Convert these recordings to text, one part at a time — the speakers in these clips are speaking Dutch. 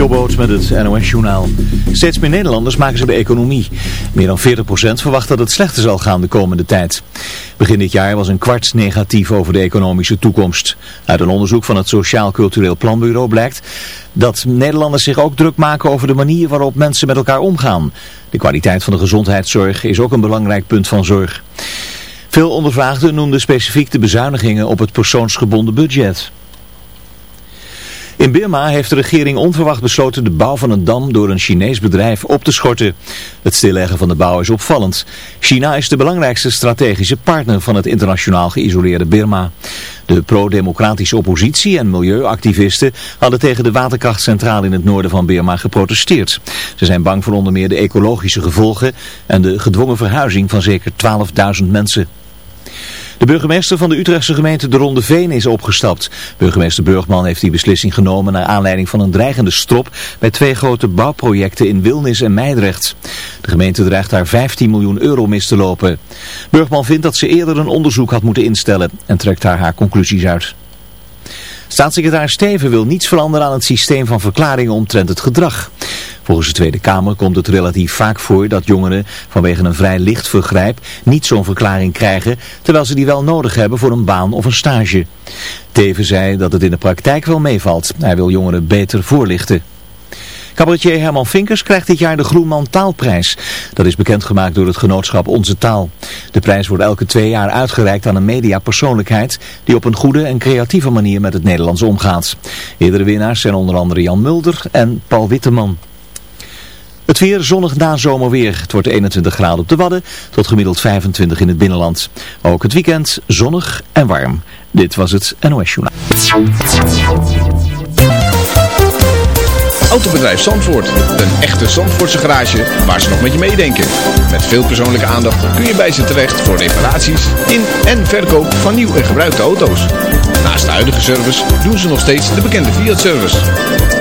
Jobboot met het NOS-journaal. Steeds meer Nederlanders maken ze de economie. Meer dan 40% verwacht dat het slechter zal gaan de komende tijd. Begin dit jaar was een kwart negatief over de economische toekomst. Uit een onderzoek van het Sociaal Cultureel Planbureau blijkt dat Nederlanders zich ook druk maken over de manier waarop mensen met elkaar omgaan. De kwaliteit van de gezondheidszorg is ook een belangrijk punt van zorg. Veel ondervraagden noemden specifiek de bezuinigingen op het persoonsgebonden budget. In Birma heeft de regering onverwacht besloten de bouw van een dam door een Chinees bedrijf op te schorten. Het stilleggen van de bouw is opvallend. China is de belangrijkste strategische partner van het internationaal geïsoleerde Birma. De pro-democratische oppositie en milieuactivisten hadden tegen de waterkrachtcentrale in het noorden van Birma geprotesteerd. Ze zijn bang voor onder meer de ecologische gevolgen en de gedwongen verhuizing van zeker 12.000 mensen. De burgemeester van de Utrechtse gemeente De Ronde Veen is opgestapt. Burgemeester Burgman heeft die beslissing genomen naar aanleiding van een dreigende strop bij twee grote bouwprojecten in Wilnis en Meidrecht. De gemeente dreigt daar 15 miljoen euro mis te lopen. Burgman vindt dat ze eerder een onderzoek had moeten instellen en trekt daar haar conclusies uit. Staatssecretaris Steven wil niets veranderen aan het systeem van verklaringen omtrent het gedrag. Volgens de Tweede Kamer komt het relatief vaak voor dat jongeren vanwege een vrij licht vergrijp niet zo'n verklaring krijgen, terwijl ze die wel nodig hebben voor een baan of een stage. Teven zei dat het in de praktijk wel meevalt. Hij wil jongeren beter voorlichten. Cabaretier Herman Vinkers krijgt dit jaar de Groenman Taalprijs. Dat is bekendgemaakt door het genootschap Onze Taal. De prijs wordt elke twee jaar uitgereikt aan een mediapersoonlijkheid die op een goede en creatieve manier met het Nederlands omgaat. Eerdere winnaars zijn onder andere Jan Mulder en Paul Witteman. Het weer zonnig na zomerweer. Het wordt 21 graden op de Wadden tot gemiddeld 25 in het binnenland. Ook het weekend zonnig en warm. Dit was het NOS Journaal. Autobedrijf Zandvoort. Een echte Zandvoortse garage waar ze nog met je meedenken. Met veel persoonlijke aandacht kun je bij ze terecht voor reparaties in en verkoop van nieuw en gebruikte auto's. Naast de huidige service doen ze nog steeds de bekende Fiat-service.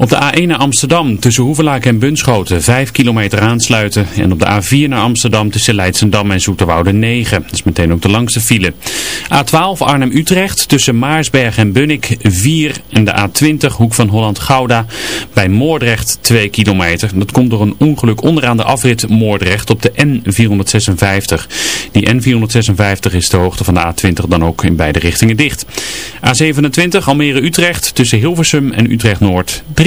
Op de A1 naar Amsterdam tussen Hoevelaak en Bunschoten 5 kilometer aansluiten. En op de A4 naar Amsterdam tussen Leidsendam en Zoeterwoude 9. Dat is meteen ook de langste file. A12 Arnhem-Utrecht tussen Maarsberg en Bunnik 4. En de A20 Hoek van Holland-Gouda bij Moordrecht 2 kilometer. Dat komt door een ongeluk onderaan de afrit Moordrecht op de N456. Die N456 is de hoogte van de A20 dan ook in beide richtingen dicht. A27 Almere-Utrecht tussen Hilversum en Utrecht-Noord 3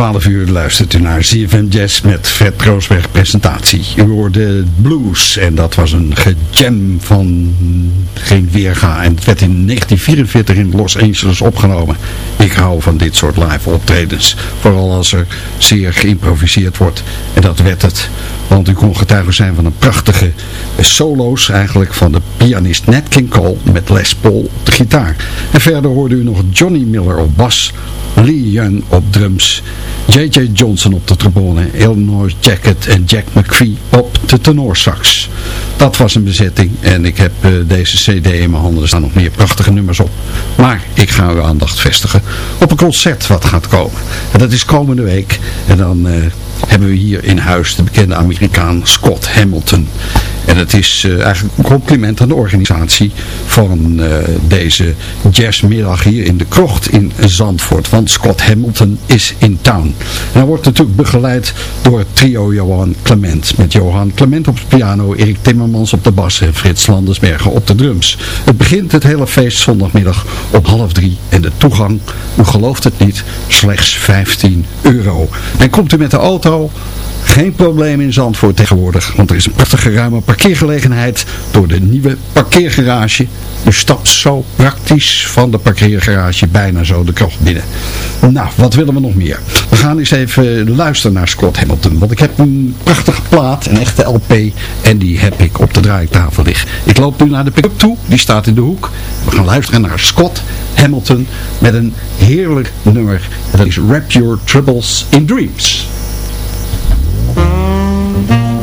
12 uur luistert u naar ZFM Jazz met Fred Roosberg presentatie. U hoorde Blues en dat was een gejam van geen weerga. En het werd in 1944 in Los Angeles opgenomen. Ik hou van dit soort live optredens. Vooral als er zeer geïmproviseerd wordt. En dat werd het. Want u kon getuige zijn van een prachtige solo's eigenlijk van de pianist Nat King Cole met Les Paul op de gitaar. En verder hoorde u nog Johnny Miller op bas, Lee Young op drums, J.J. Johnson op de trombone, Illinois Jacket en Jack McPhee op de tenorsax. Dat was een bezetting en ik heb uh, deze cd in mijn handen. Er staan nog meer prachtige nummers op. Maar ik ga uw aandacht vestigen op een concert wat gaat komen. En dat is komende week. En dan... Uh, hebben we hier in huis de bekende Amerikaan Scott Hamilton. En het is uh, eigenlijk een compliment aan de organisatie van uh, deze jazzmiddag hier in de krocht in Zandvoort. Want Scott Hamilton is in town. En hij wordt natuurlijk begeleid door het trio Johan Clement. Met Johan Clement op de piano, Erik Timmermans op de bas en Frits Landersbergen op de drums. Het begint het hele feest zondagmiddag om half drie. En de toegang, u gelooft het niet, slechts 15 euro. En komt u met de auto geen probleem in Zandvoort tegenwoordig, want er is een prachtige ruime parkeergelegenheid door de nieuwe parkeergarage. U stapt zo praktisch van de parkeergarage bijna zo de krocht binnen. Nou, wat willen we nog meer? We gaan eens even luisteren naar Scott Hamilton, want ik heb een prachtige plaat, een echte LP, en die heb ik op de draaitafel liggen. Ik loop nu naar de pick-up toe, die staat in de hoek. We gaan luisteren naar Scott Hamilton met een heerlijk nummer. Dat is Wrap Your Troubles in Dreams. Thank you.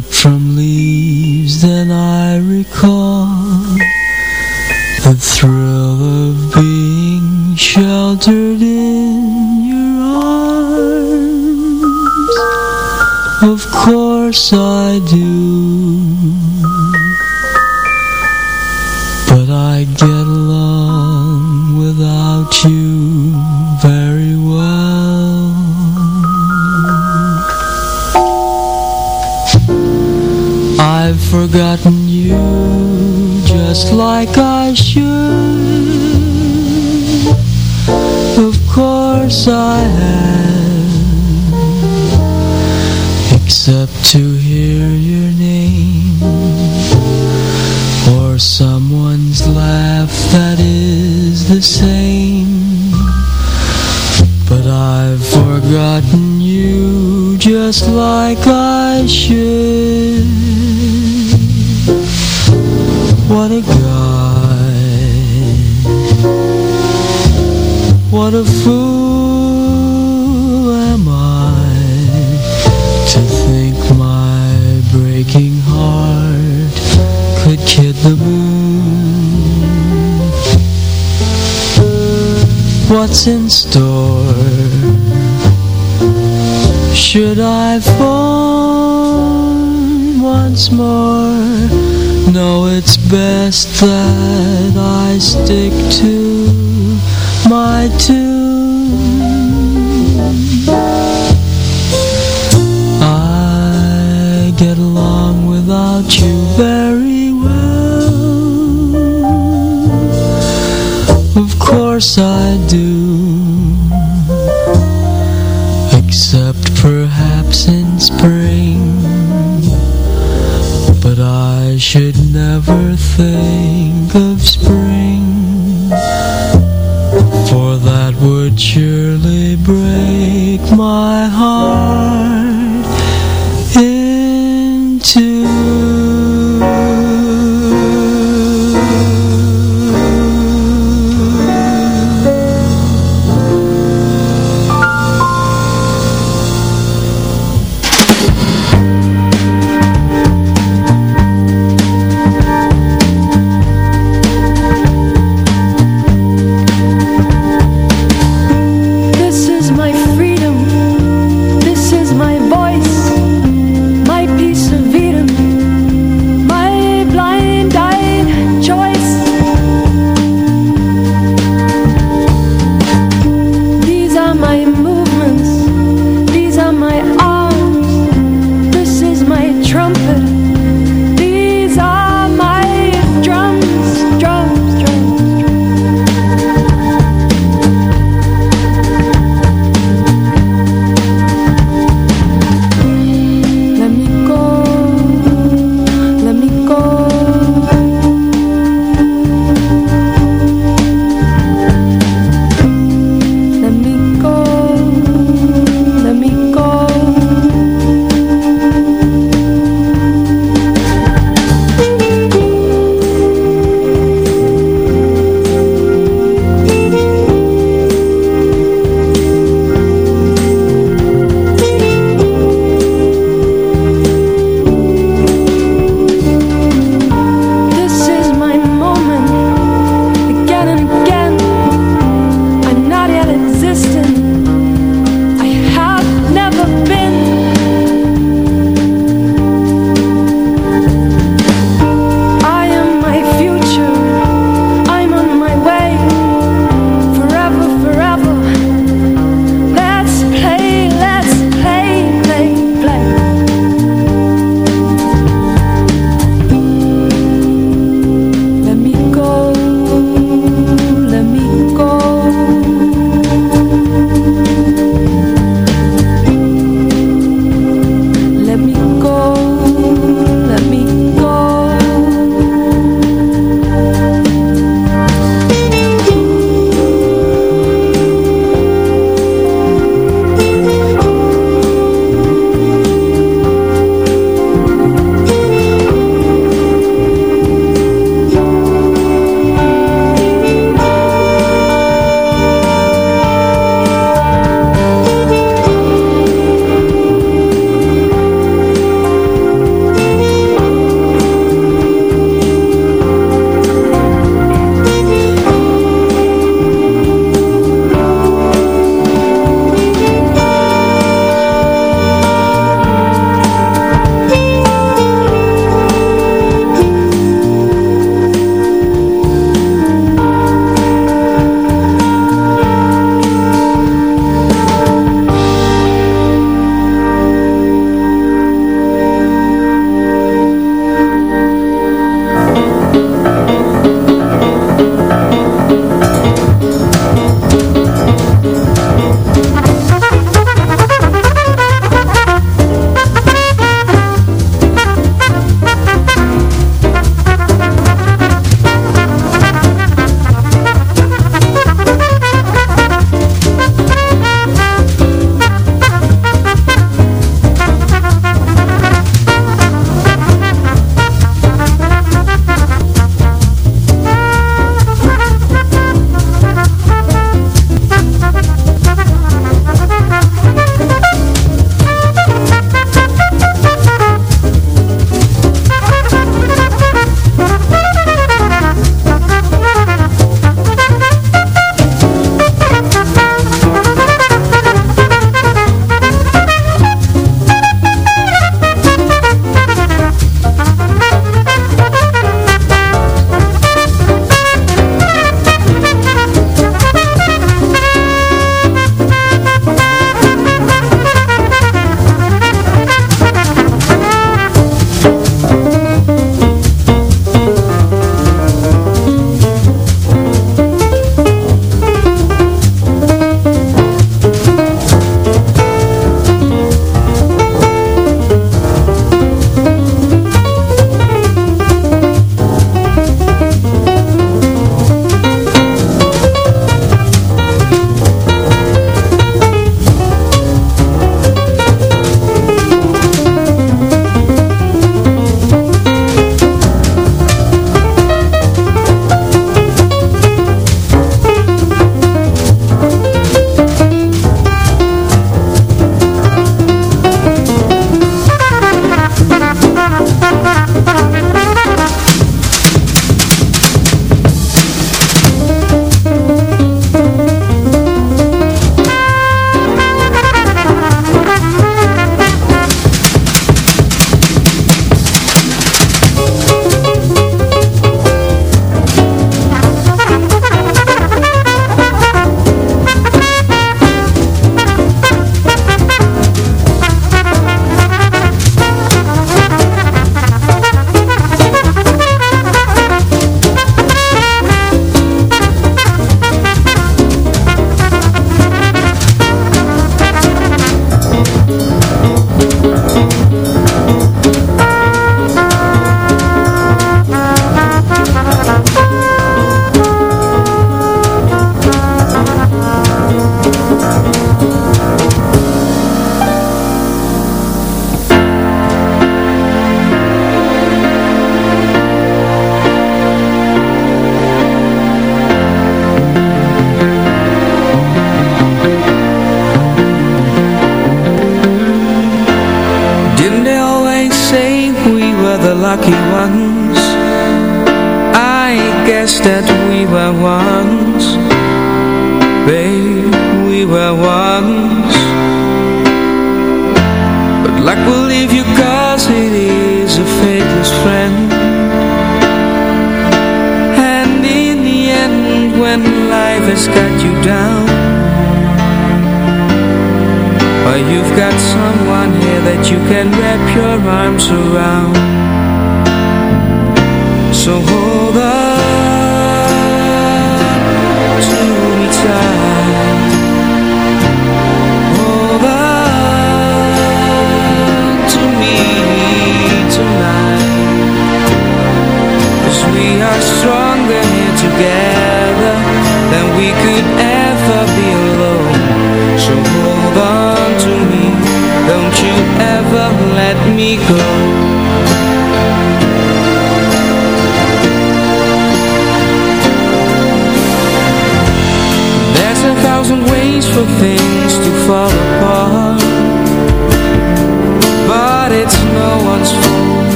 drip from leaves than I recall Do. Except perhaps in spring. But I should never think of spring. For that would surely break my heart Into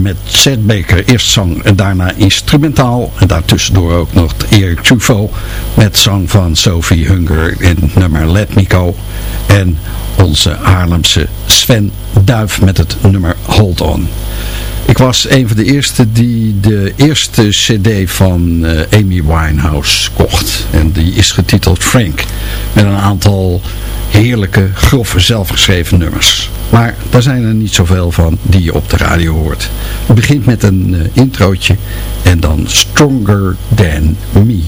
met Chad Baker. Eerst zang en daarna instrumentaal. En daartussendoor ook nog Eric Truffaut met zang van Sophie Hunger in het nummer Let Me Go. En onze Haarlemse Sven Duif met het nummer Hold On. Ik was een van de eerste die de eerste cd van eh, Amy Winehouse kocht. En die is getiteld Frank. Met een aantal heerlijke, grove, zelfgeschreven nummers. Maar daar zijn er niet zoveel van die je op de radio hoort. Het begint met een eh, introotje en dan Stronger Than Me.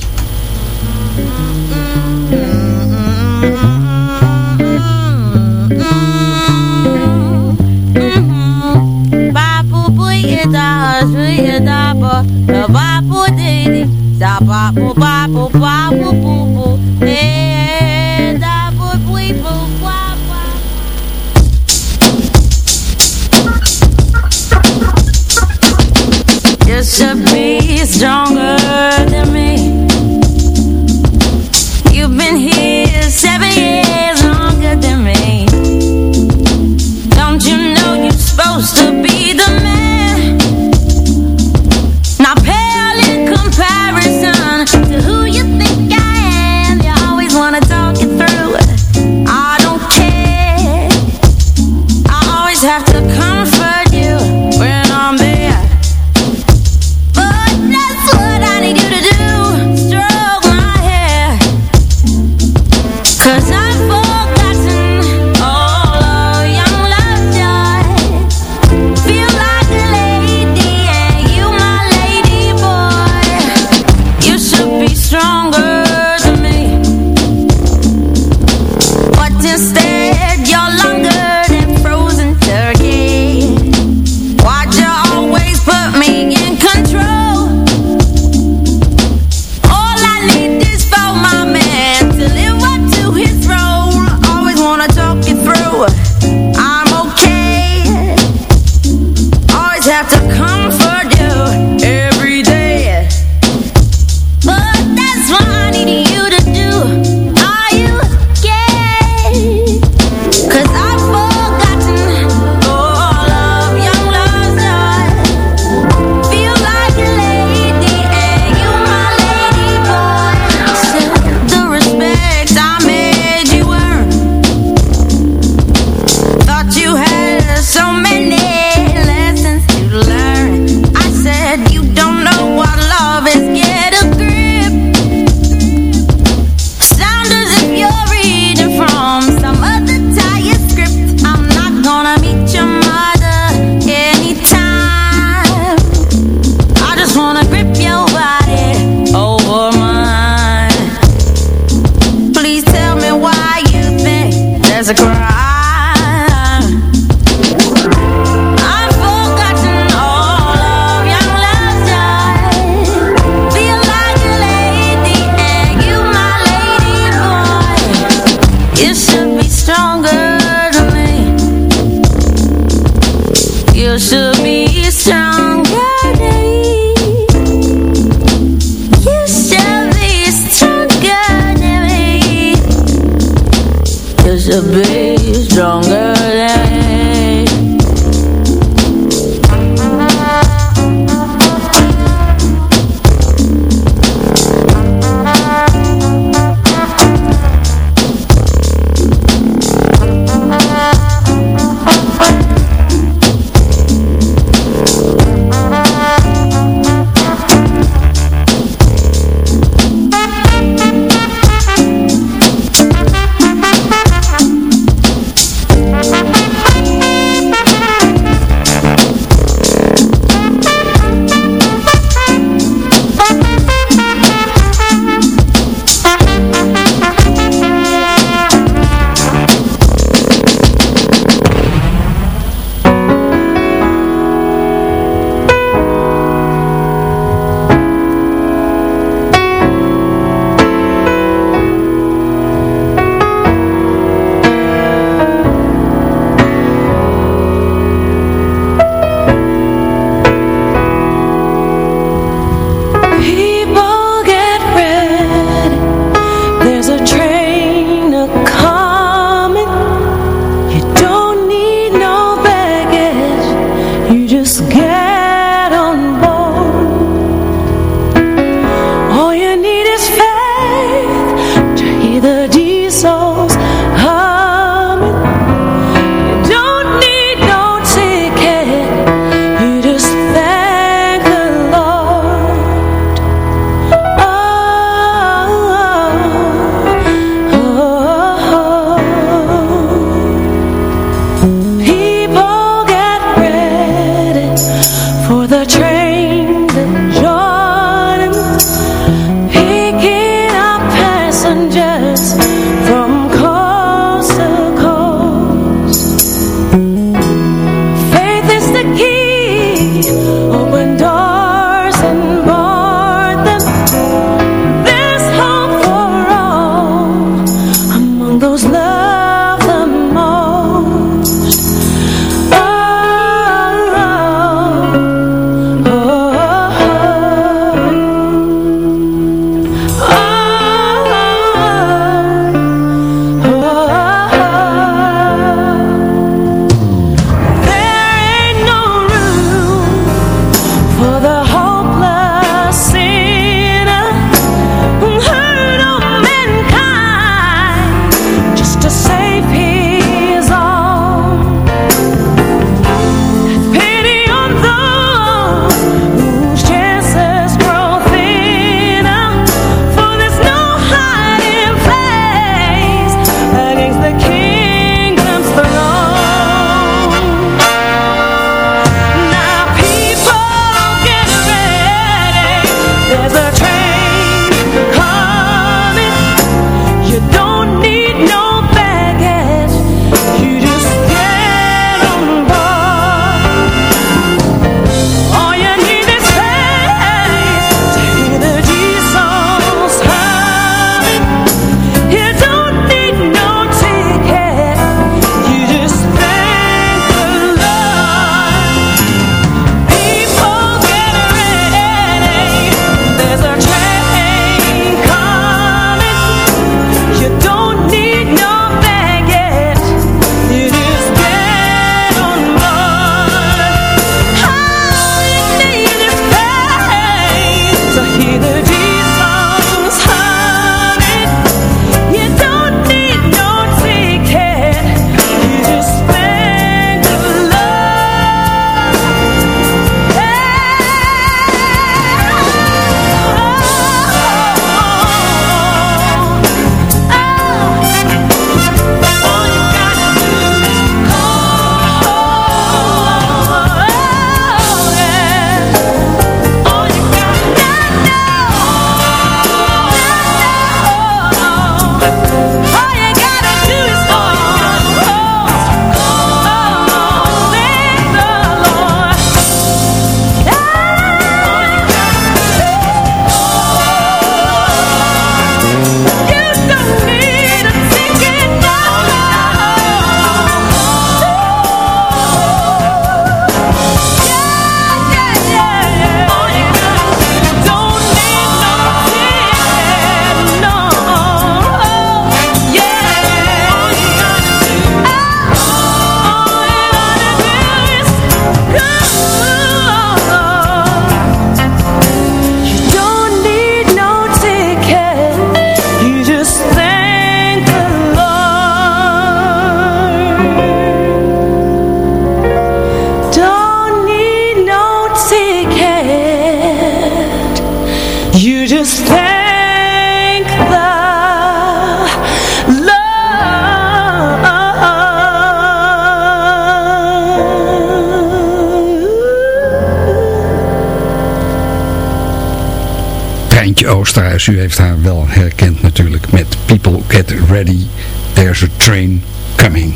U heeft haar wel herkend natuurlijk met People Get Ready, There's a Train Coming.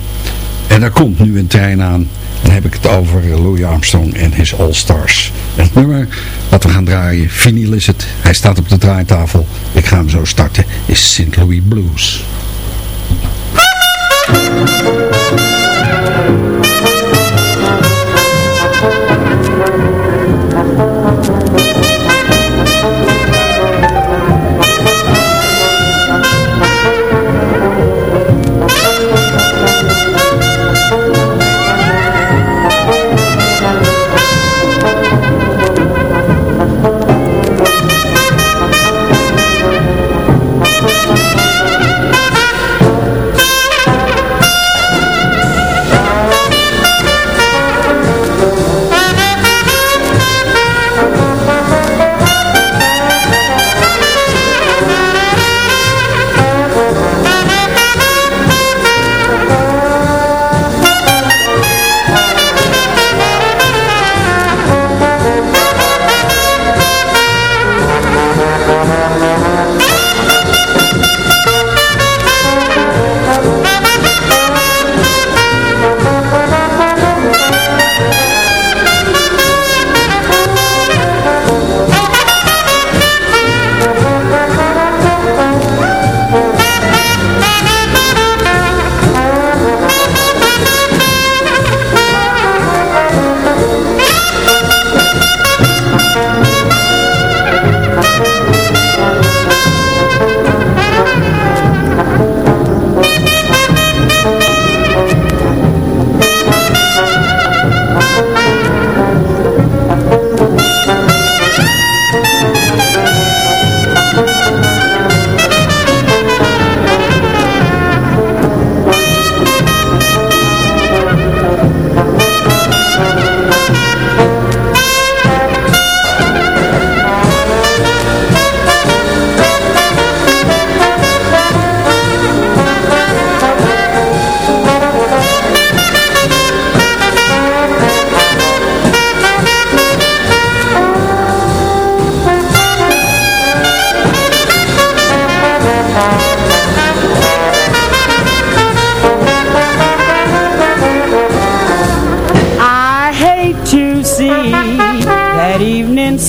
En er komt nu een trein aan. Dan heb ik het over Louis Armstrong en his All Stars. Het nummer wat we gaan draaien, vinyl is het. Hij staat op de draaitafel. Ik ga hem zo starten. Is St. Louis Blues.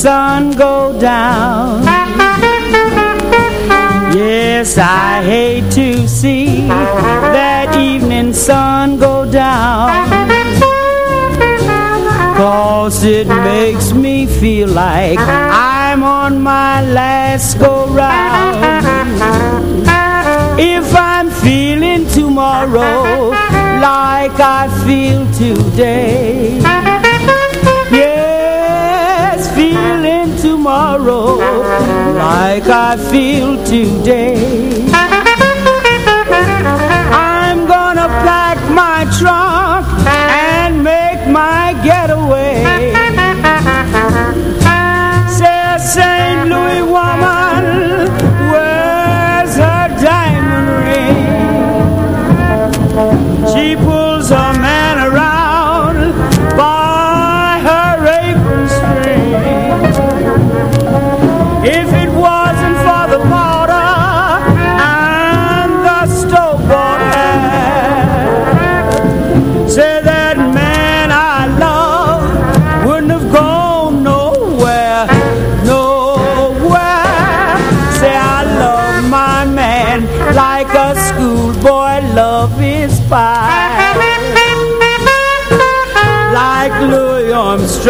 Sun go down. Yes, I hate to see that evening sun go down. Cause it makes me feel like I'm on my last go round. Tomorrow like I feel today. Yes, feeling tomorrow like I feel today.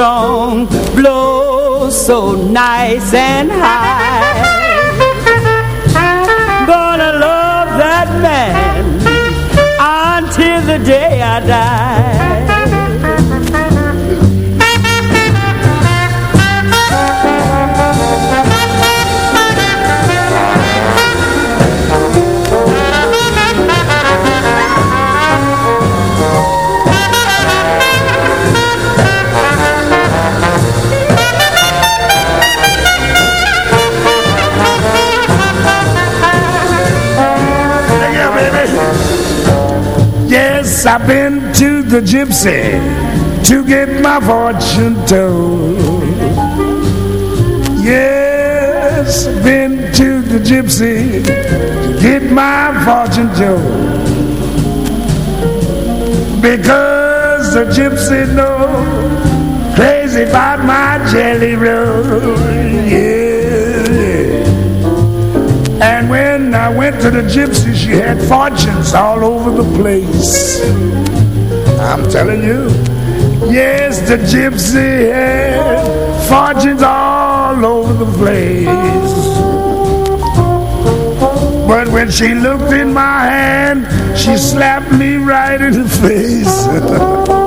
Armstrong blows so nice and high. I've been to the gypsy to get my fortune told. Yes, been to the gypsy to get my fortune told. Because the gypsy knows crazy about my jelly roll. Yeah, went to the gypsy, she had fortunes all over the place. I'm telling you. Yes, the gypsy had fortunes all over the place. But when she looked in my hand, she slapped me right in the face.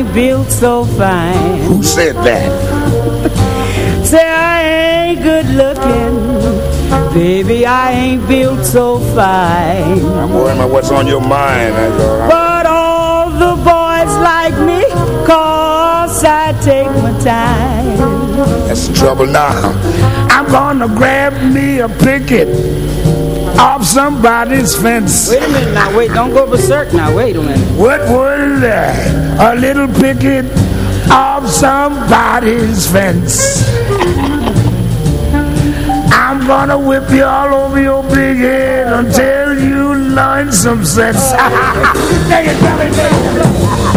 ain't built so fine. Who said that? Say I ain't good looking, baby, I ain't built so fine. I'm worried about what's on your mind. Eh, but all the boys like me, cause I take my time. That's the trouble now. I'm gonna grab me a picket off somebody's fence. Wait a minute now, wait, don't go berserk now, wait a minute. What was that? Uh, a little picket off somebody's fence. I'm gonna whip you all over your big head until you learn some sense. Take it, Billy,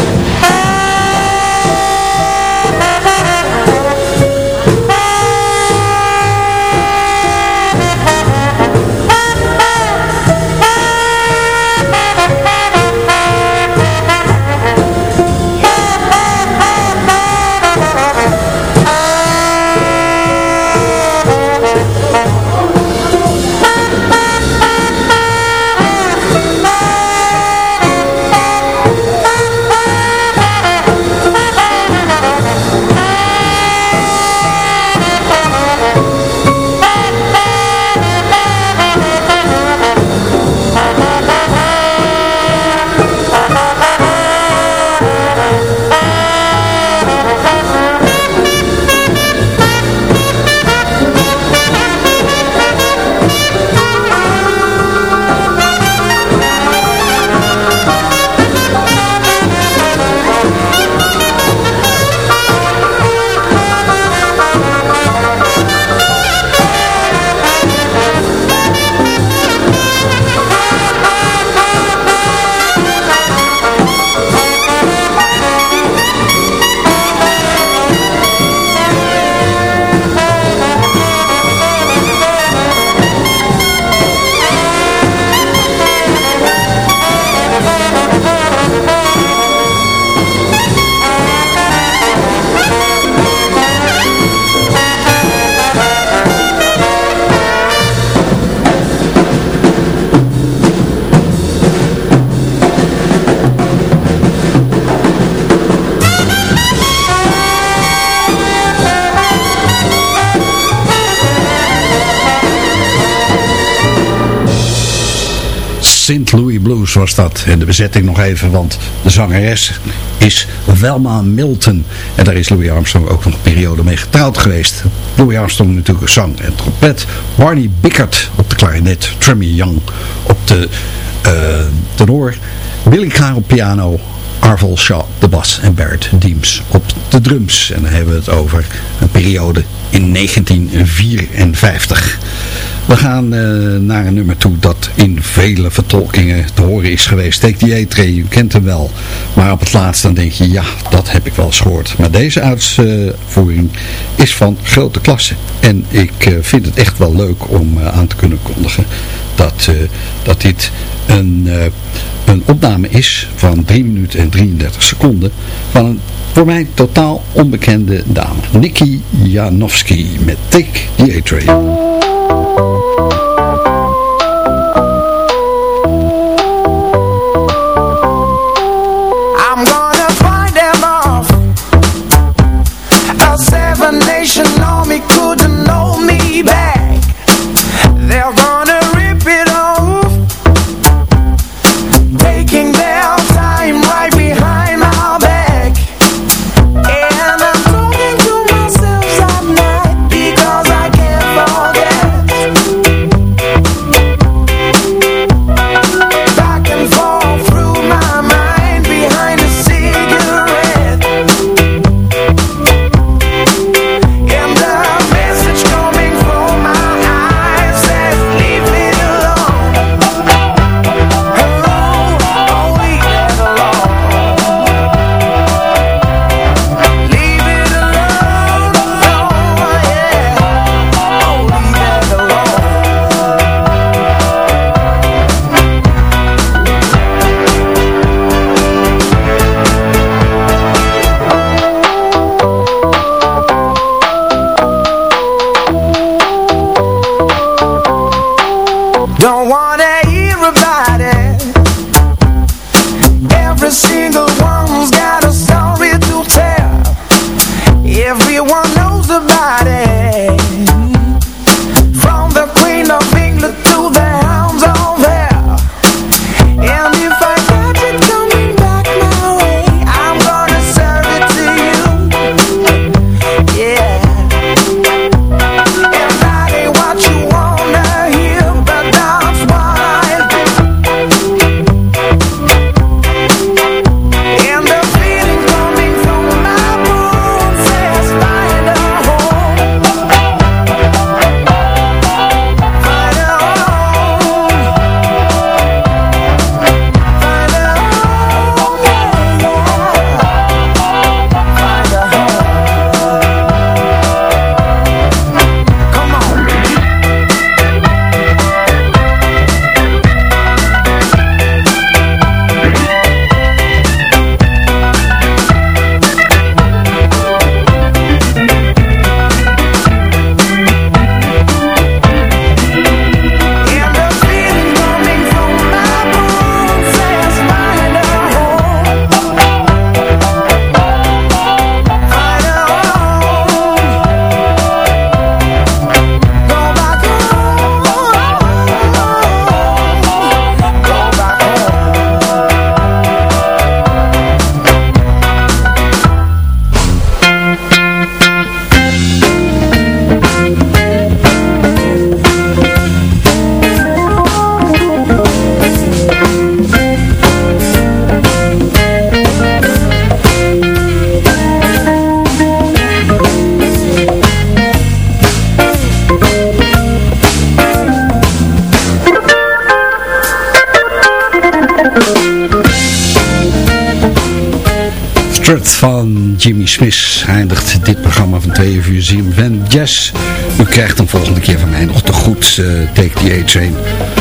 was. En de bezetting nog even, want de zangeres is Velma Milton. En daar is Louis Armstrong ook nog een periode mee getrouwd geweest. Louis Armstrong natuurlijk zang en trompet. Barney Bickert op de klarinet. Tremmy Young op de eh, tenor. Billy Carr op piano. Arvel Shaw de bas en Barrett Deems op de drums. En dan hebben we het over een periode in 1954. We gaan eh, naar een nummer toe dat in vele vertolkingen te horen is geweest. Take the A-tray, u kent hem wel. Maar op het laatst dan denk je, ja, dat heb ik wel eens gehoord. Maar deze uitvoering is van grote klasse. En ik eh, vind het echt wel leuk om eh, aan te kunnen kondigen dat, dat dit een, een opname is van 3 minuten en 33 seconden van een voor mij totaal onbekende dame. Nikki Janowski met Take the A-Train. Van Smith eindigt dit programma van 2 uur van Jazz. U krijgt hem volgende keer van mij nog te goed, uh, Take the A-Train.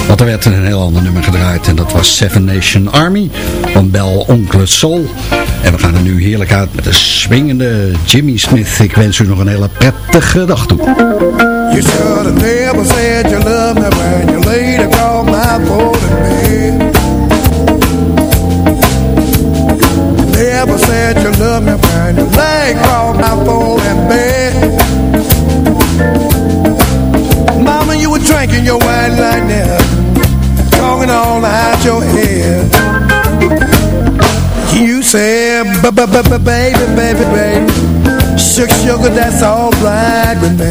Want er werd een heel ander nummer gedraaid en dat was Seven Nation Army van Bel Oncle Soul. En we gaan er nu heerlijk uit met de swingende Jimmy Smith. Ik wens u nog een hele prettige dag toe. Said you love me my said you love me when bed. Mama, you were drinking your wine like that, talking all out your head. You said, baby, baby, baby, sugar, sugar, that's all right with me.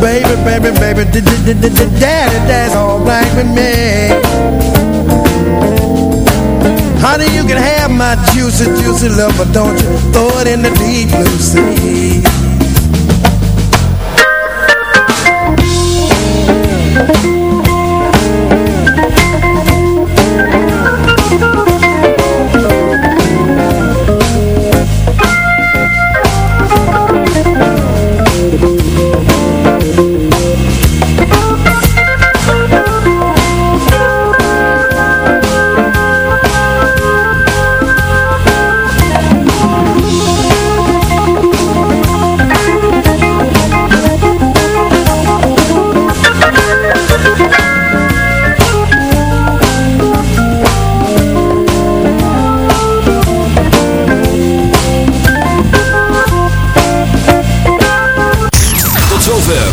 Baby, baby, baby, daddy, that's all right with me. Honey, you can have my juicy, juicy love, but don't you throw it in the deep blue sea.